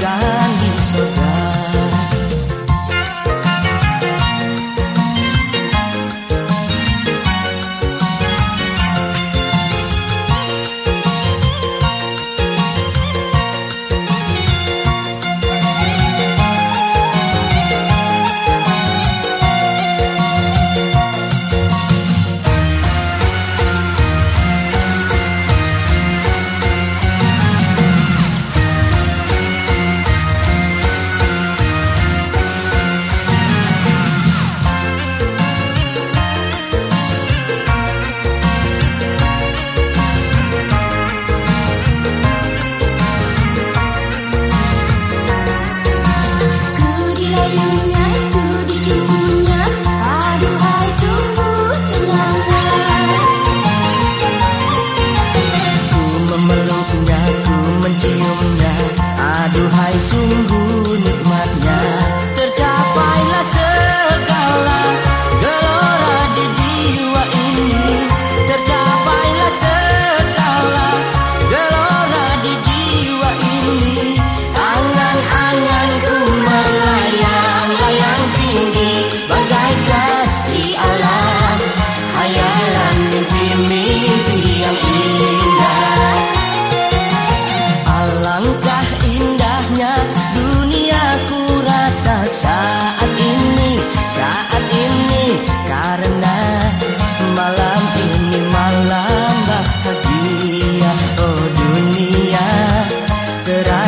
God.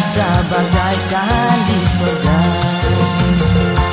rasa bagaikan di surga.